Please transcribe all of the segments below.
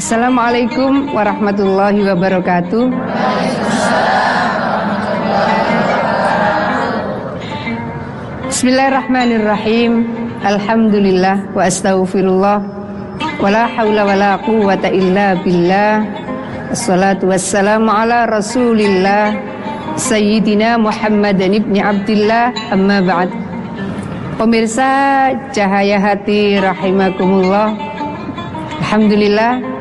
Assalamualaikum warahmatullahi wabarakatuh. Bismillahirrahmanirrahim. Alhamdulillah wa astaghfirullah. Wala haula wala quwata illa billah. Assalatu wassalamu ala Rasulillah Sayyidina Muhammad ibn Abdullah amma ba'd. Pemirsa Cahaya Hati rahimakumullah. Alhamdulillah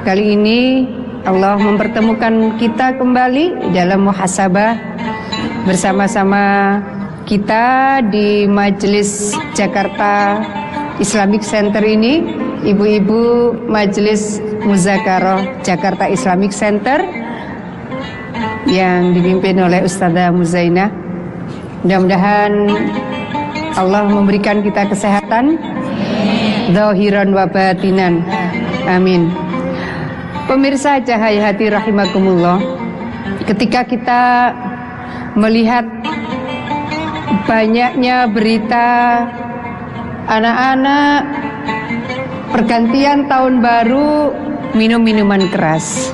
kali ini Allah mempertemukan kita kembali dalam muhasabah bersama-sama kita di Majelis Jakarta Islamic Center ini Ibu-ibu Majelis Muzakarah Jakarta Islamic Center yang dipimpin oleh Ustazah Muzaina mudah-mudahan Allah memberikan kita kesehatan zahiran wa batinan. Amin pemirsa cahaya hati rahimakumullah ketika kita melihat banyaknya berita anak-anak pergantian tahun baru minum minuman keras.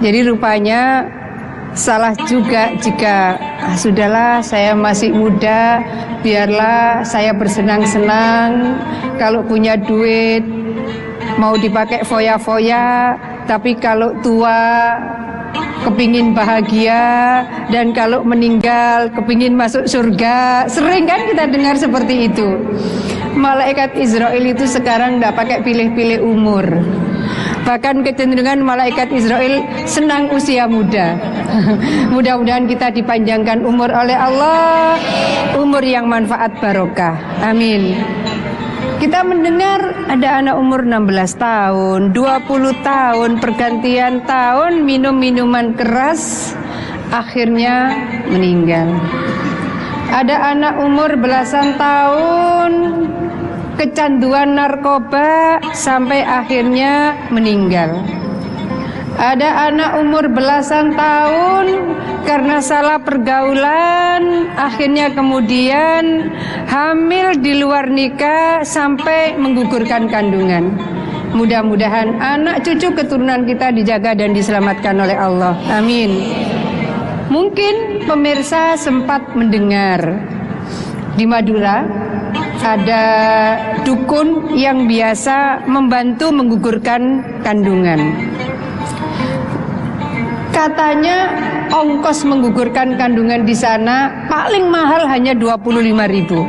Jadi rupanya salah juga jika ah, sudahlah saya masih muda, biarlah saya bersenang-senang kalau punya duit mau dipakai foya-foya, tapi kalau tua kepingin bahagia dan kalau meninggal kepingin masuk surga. Sering kan kita dengar seperti itu? Malaikat Israel itu sekarang tidak pakai pilih-pilih umur. Bahkan kecenderungan malaikat Israel senang usia muda. Mudah-mudahan kita dipanjangkan umur oleh Allah umur yang manfaat barokah. Amin kita mendengar ada anak umur 16 tahun, 20 tahun, pergantian tahun minum minuman keras, akhirnya meninggal. Ada anak umur belasan tahun kecanduan narkoba sampai akhirnya meninggal. Ada anak umur belasan tahun karena salah pergaulan akhirnya kemudian hamil di luar nikah sampai menggugurkan kandungan. Mudah-mudahan anak cucu keturunan kita dijaga dan diselamatkan oleh Allah. Amin. Mungkin pemirsa sempat mendengar di Madura ada dukun yang biasa membantu menggugurkan kandungan. Katanya ongkos menggugurkan kandungan di sana paling mahal hanya 25 ribu.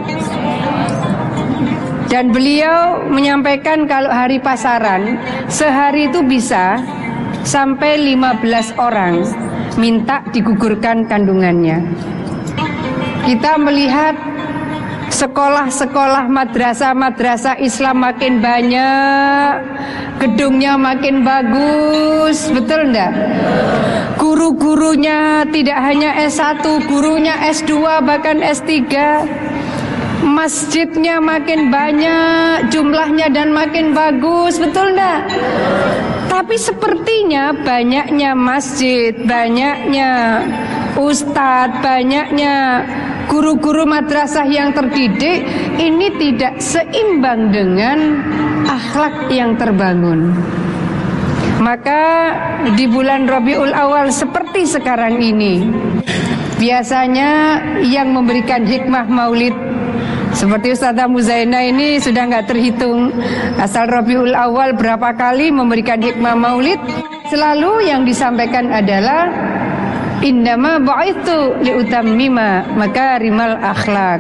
Dan beliau menyampaikan kalau hari pasaran sehari itu bisa sampai 15 orang minta digugurkan kandungannya. Kita melihat sekolah-sekolah madrasah-madrasah Islam makin banyak, gedungnya makin bagus, betul enggak? Guru-gurunya tidak hanya S1, gurunya S2 bahkan S3. Masjidnya makin banyak, jumlahnya dan makin bagus, betul enggak? Tapi sepertinya banyaknya masjid, banyaknya ustadz, banyaknya guru-guru madrasah yang terdidik ini tidak seimbang dengan akhlak yang terbangun. Maka di bulan Rabiul Awal seperti sekarang ini biasanya yang memberikan hikmah maulid seperti Ustazah Muzaina ini sudah nggak terhitung asal Rabiul Awal berapa kali memberikan hikmah maulid selalu yang disampaikan adalah Indama ba'ithu liutammima makarimal akhlak.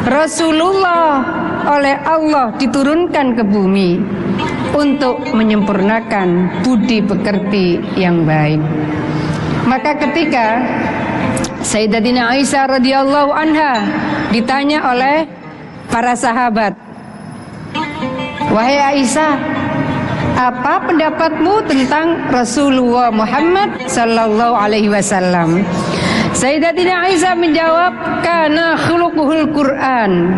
Rasulullah oleh Allah diturunkan ke bumi untuk menyempurnakan budi pekerti yang baik. Maka ketika Sayyidatina Aisyah radhiyallahu anha ditanya oleh para sahabat, "Wahai Aisyah, apa pendapatmu tentang Rasulullah Muhammad sallallahu alaihi wasallam? Sayyidatina Aisyah menjawab, "Kana khuluquhul Quran."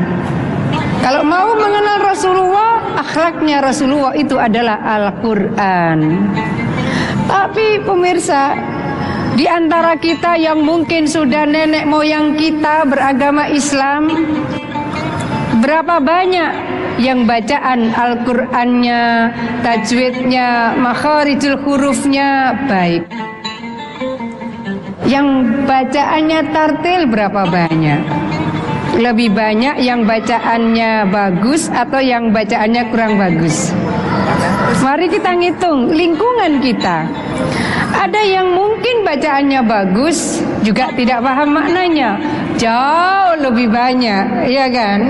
Kalau mau mengenal Rasulullah, akhlaknya Rasulullah itu adalah Al-Qur'an. Tapi pemirsa, di antara kita yang mungkin sudah nenek moyang kita beragama Islam, berapa banyak yang bacaan Al-Qur'annya, tajwidnya, makharijul hurufnya baik. Yang bacaannya tartil berapa banyak? Lebih banyak yang bacaannya bagus atau yang bacaannya kurang bagus? Mari kita ngitung lingkungan kita. Ada yang mungkin bacaannya bagus juga tidak paham maknanya. Jauh lebih banyak, ya kan?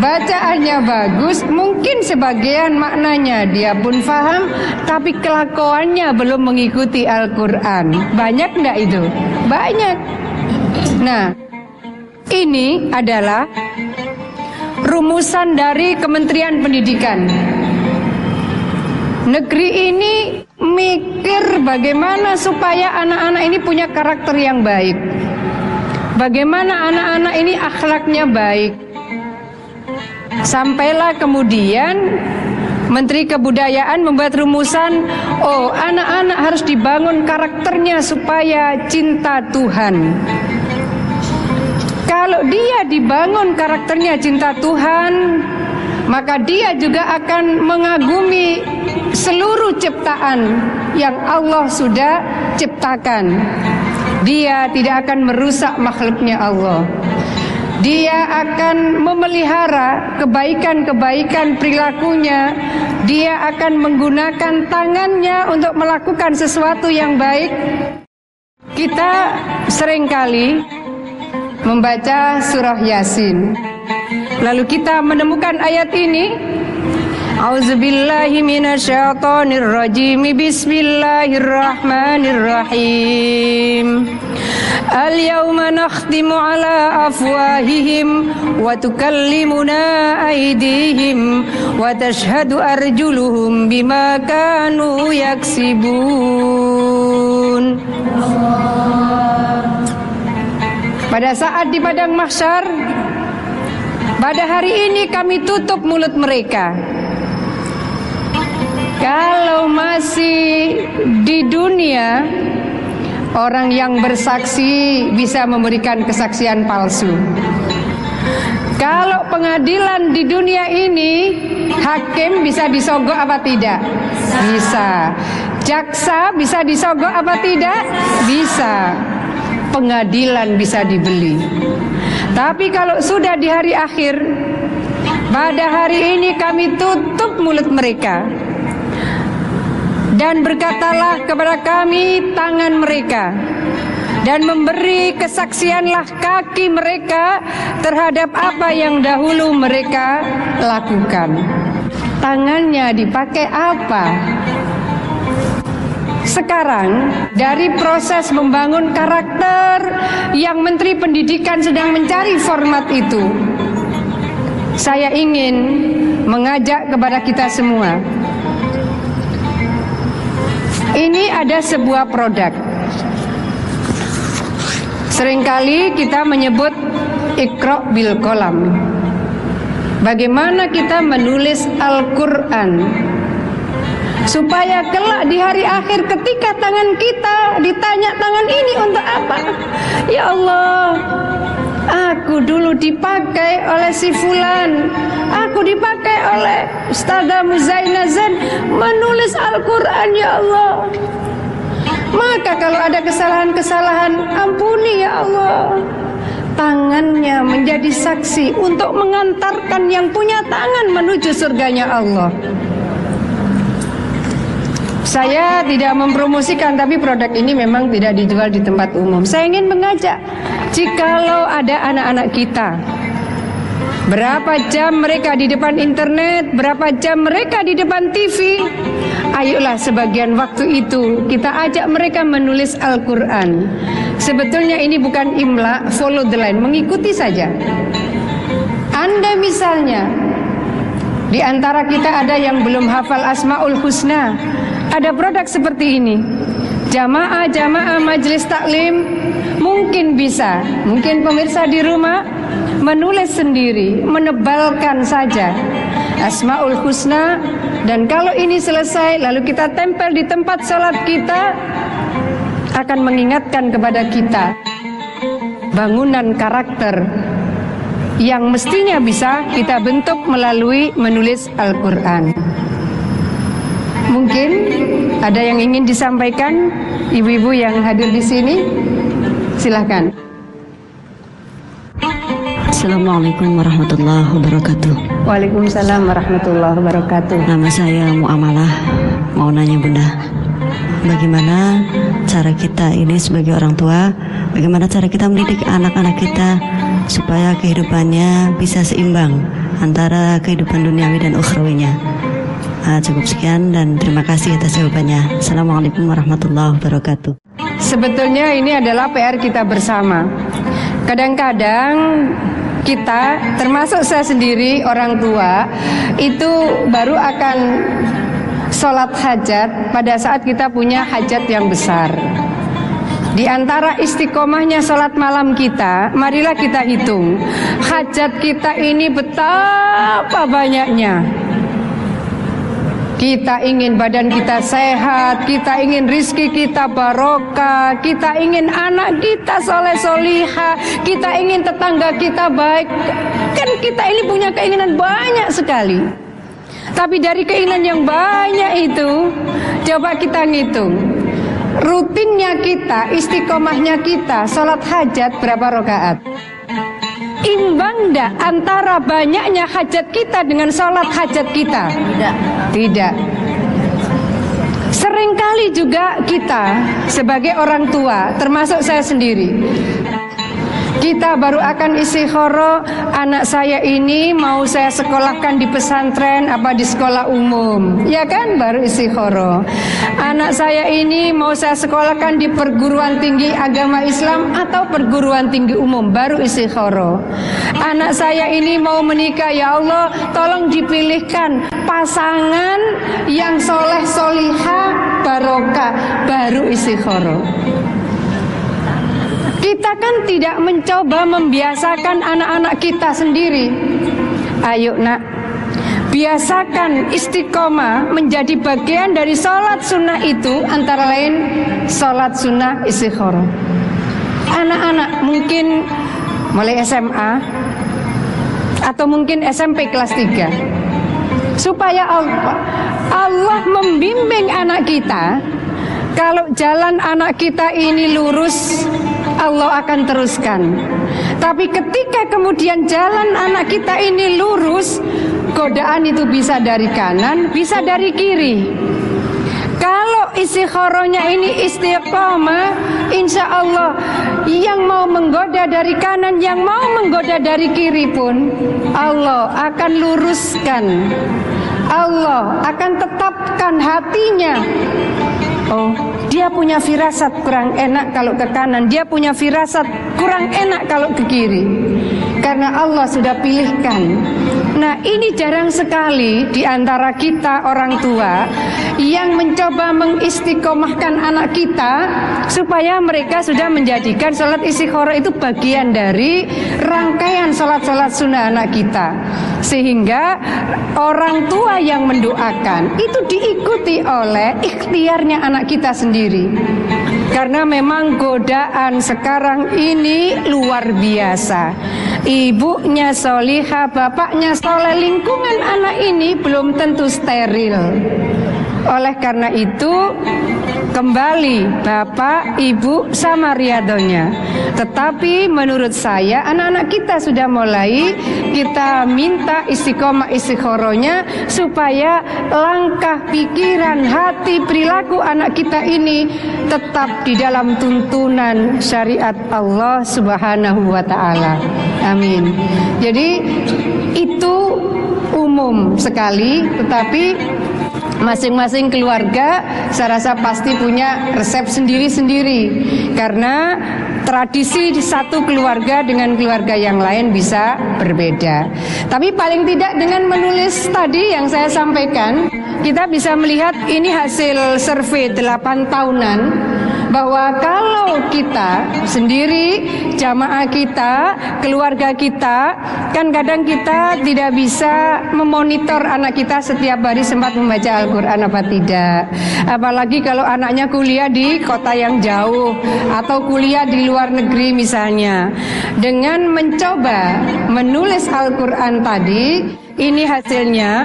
Bacaannya bagus, mungkin sebagian maknanya dia pun paham, tapi kelakuannya belum mengikuti Al-Quran. Banyak enggak itu? Banyak. Nah, ini adalah rumusan dari Kementerian Pendidikan. Negeri ini mikir bagaimana supaya anak-anak ini punya karakter yang baik. Bagaimana anak-anak ini akhlaknya baik. Sampailah kemudian Menteri Kebudayaan membuat rumusan, oh anak-anak harus dibangun karakternya supaya cinta Tuhan. Kalau dia dibangun karakternya cinta Tuhan, maka dia juga akan mengagumi seluruh ciptaan yang Allah sudah ciptakan. Dia tidak akan merusak makhluknya Allah. Dia akan memelihara kebaikan-kebaikan perilakunya. Dia akan menggunakan tangannya untuk melakukan sesuatu yang baik. Kita sering kali membaca surah Yasin. Lalu kita menemukan ayat ini A'udzubillahi minasyaitonirrajim. Bismillahirrahmanirrahim. Al-yawma nakhtimu ala afwahihim wa tukallimuna aydihim wa tashhadu arjuluhum bima kanu yaksibun. Pada saat di padang mahsyar pada hari ini kami tutup mulut mereka. Kalau masih di dunia, orang yang bersaksi bisa memberikan kesaksian palsu. Kalau pengadilan di dunia ini, hakim bisa disogok apa tidak? Bisa. Jaksa bisa disogok apa tidak? Bisa. Pengadilan bisa dibeli. Tapi kalau sudah di hari akhir, pada hari ini kami tutup mulut mereka. Dan berkatalah kepada kami tangan mereka dan memberi kesaksianlah kaki mereka terhadap apa yang dahulu mereka lakukan. Tangannya dipakai apa? Sekarang dari proses membangun karakter yang Menteri Pendidikan sedang mencari format itu, saya ingin mengajak kepada kita semua. Ini ada sebuah produk. Seringkali kita menyebut ikro bil kolam. Bagaimana kita menulis Al-Quran supaya kelak di hari akhir ketika tangan kita ditanya tangan ini untuk apa ya Allah aku dulu dipakai oleh si fulan. Aku dipakai oleh Ustazah Muzainazan menulis Al-Quran ya Allah. Maka kalau ada kesalahan-kesalahan ampuni ya Allah. Tangannya menjadi saksi untuk mengantarkan yang punya tangan menuju surganya Allah. Saya tidak mempromosikan tapi produk ini memang tidak dijual di tempat umum. Saya ingin mengajak jikalau ada anak-anak kita Berapa jam mereka di depan internet, berapa jam mereka di depan TV. Ayolah sebagian waktu itu kita ajak mereka menulis Al-Quran. Sebetulnya ini bukan imla, follow the line, mengikuti saja. Anda misalnya, di antara kita ada yang belum hafal Asmaul Husna, ada produk seperti ini. Jamaah-jamaah majelis taklim mungkin bisa, mungkin pemirsa di rumah menulis sendiri, menebalkan saja Asmaul Husna dan kalau ini selesai lalu kita tempel di tempat sholat kita akan mengingatkan kepada kita bangunan karakter yang mestinya bisa kita bentuk melalui menulis Al-Quran. Mungkin ada yang ingin disampaikan ibu-ibu yang hadir di sini? Silahkan. Assalamualaikum warahmatullahi wabarakatuh. Waalaikumsalam warahmatullahi wabarakatuh. Nama saya Muamalah. Mau nanya Bunda, bagaimana cara kita ini sebagai orang tua, bagaimana cara kita mendidik anak-anak kita supaya kehidupannya bisa seimbang antara kehidupan duniawi dan ukhrawinya. Uh, cukup sekian dan terima kasih atas jawabannya. Assalamualaikum warahmatullahi wabarakatuh. Sebetulnya ini adalah PR kita bersama. Kadang-kadang kita, termasuk saya sendiri orang tua, itu baru akan sholat hajat pada saat kita punya hajat yang besar. Di antara istiqomahnya sholat malam kita, marilah kita hitung hajat kita ini betapa banyaknya. Kita ingin badan kita sehat, kita ingin rizki kita barokah, kita ingin anak kita soleh soliha, kita ingin tetangga kita baik. Kan kita ini punya keinginan banyak sekali. Tapi dari keinginan yang banyak itu, coba kita ngitung. Rutinnya kita, istiqomahnya kita, sholat hajat berapa rakaat? Imbang enggak antara banyaknya hajat kita dengan sholat hajat kita? Tidak. Tidak. Seringkali juga kita sebagai orang tua, termasuk saya sendiri, kita baru akan isi khoro. Anak saya ini mau saya sekolahkan di pesantren Apa di sekolah umum. Ya kan? Baru isi khoro. Anak saya ini mau saya sekolahkan di perguruan tinggi agama Islam Atau perguruan tinggi umum. Baru isi khoro. Anak saya ini mau menikah. Ya Allah tolong dipilihkan Pasangan yang soleh solihah barokah. Baru isi khoro kita kan tidak mencoba membiasakan anak-anak kita sendiri. Ayo nak, biasakan istiqomah menjadi bagian dari sholat sunnah itu antara lain sholat sunnah istiqoroh. Anak-anak mungkin mulai SMA atau mungkin SMP kelas 3 supaya Allah, Allah membimbing anak kita kalau jalan anak kita ini lurus Allah akan teruskan. Tapi ketika kemudian jalan anak kita ini lurus, godaan itu bisa dari kanan, bisa dari kiri. Kalau isi khoronya ini istiqomah, insya Allah yang mau menggoda dari kanan, yang mau menggoda dari kiri pun, Allah akan luruskan. Allah akan tetapkan hatinya Oh, dia punya firasat kurang enak kalau ke kanan, dia punya firasat kurang enak kalau ke kiri. Karena Allah sudah pilihkan. Nah, ini jarang sekali di antara kita orang tua yang mencoba mengistiqomahkan anak kita supaya mereka sudah menjadikan sholat istiqoroh itu bagian dari rangkaian sholat-sholat sunnah anak kita. Sehingga orang tua yang mendoakan itu diikuti oleh ikhtiarnya anak kita sendiri. Karena memang godaan sekarang ini luar biasa. Ibunya soliha, bapaknya soleh, lingkungan anak ini belum tentu steril. Oleh karena itu kembali bapak, ibu sama riadonya. Tetapi menurut saya anak-anak kita sudah mulai kita minta istiqomah istiqorohnya supaya langkah pikiran, hati, perilaku anak kita ini tetap di dalam tuntunan syariat Allah Subhanahu wa taala. Amin. Jadi itu umum sekali tetapi masing-masing keluarga saya rasa pasti punya resep sendiri-sendiri karena tradisi di satu keluarga dengan keluarga yang lain bisa berbeda. Tapi paling tidak dengan menulis tadi yang saya sampaikan, kita bisa melihat ini hasil survei 8 tahunan bahwa kalau kita sendiri, jamaah kita, keluarga kita, kan kadang kita tidak bisa memonitor anak kita setiap hari sempat membaca Al-Quran apa tidak. Apalagi kalau anaknya kuliah di kota yang jauh atau kuliah di luar negeri misalnya. Dengan mencoba menulis Al-Quran tadi, ini hasilnya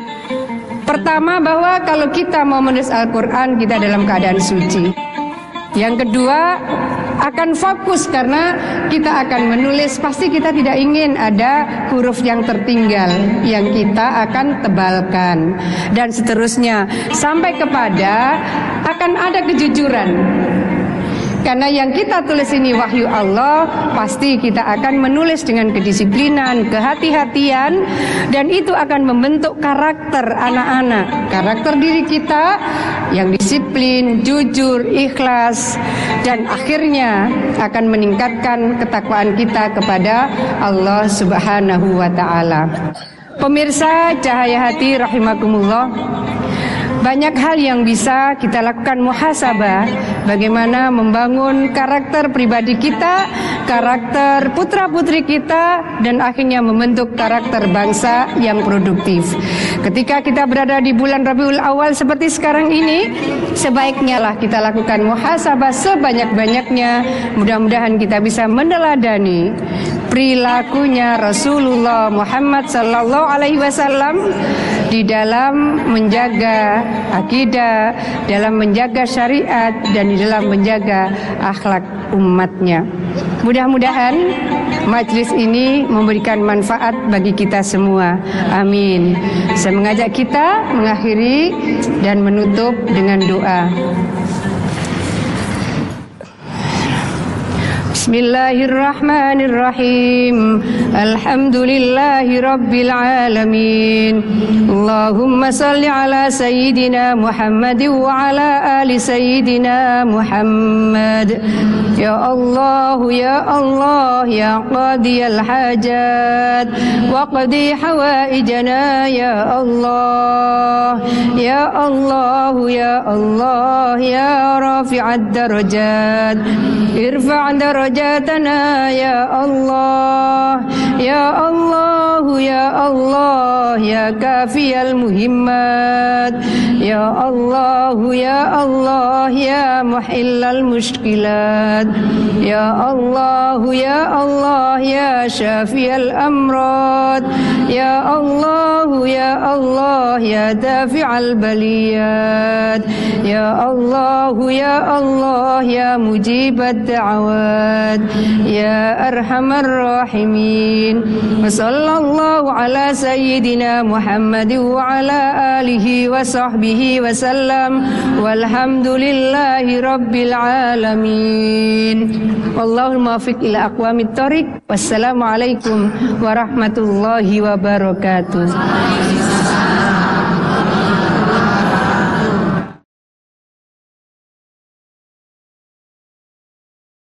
Pertama bahwa kalau kita mau menulis Al-Quran kita dalam keadaan suci Yang kedua akan fokus karena kita akan menulis. Pasti kita tidak ingin ada huruf yang tertinggal yang kita akan tebalkan. Dan seterusnya sampai kepada akan ada kejujuran karena yang kita tulis ini wahyu Allah, pasti kita akan menulis dengan kedisiplinan, kehati-hatian, dan itu akan membentuk karakter anak-anak, karakter diri kita yang disiplin, jujur, ikhlas, dan akhirnya akan meningkatkan ketakwaan kita kepada Allah Subhanahu wa Ta'ala. Pemirsa Cahaya Hati, rahimakumullah. Banyak hal yang bisa kita lakukan muhasabah. Bagaimana membangun karakter pribadi kita Karakter putra-putri kita Dan akhirnya membentuk karakter bangsa yang produktif. Ketika kita berada di bulan Rabiul Awal seperti sekarang ini Sebaiknya lah kita lakukan muhasabah sebanyak-banyaknya. Mudah-mudahan kita bisa meneladani perilakunya Rasulullah Muhammad sallallahu alaihi wasallam di dalam menjaga akidah, dalam menjaga syariat dan di dalam menjaga akhlak umatnya. Mudah-mudahan majlis ini memberikan manfaat bagi kita semua. Amin. Saya mengajak kita mengakhiri dan menutup dengan doa. بسم الله الرحمن الرحيم الحمد لله رب العالمين اللهم صل على سيدنا محمد وعلى آل سيدنا محمد يا الله يا الله يا قاضي الحاجات وقضي حوائجنا يا الله يا الله يا الله يا رافع الدرجات ارفع درجات حاجاتنا يا الله يا الله يا الله يا كافي المهمات يا الله يا الله يا محل المشكلات. يا الله يا الله يا شافي الأمراض. يا الله يا الله يا دافع البليات. يا الله يا الله يا مجيب الدعوات. يا أرحم الراحمين. وصلى الله على سيدنا محمد وعلى آله وصحبه وسلم. والحمد لله رب العالمين. والله الموفق إلى أقوام الطريق. والسلام عليكم ورحمة الله وبركاته.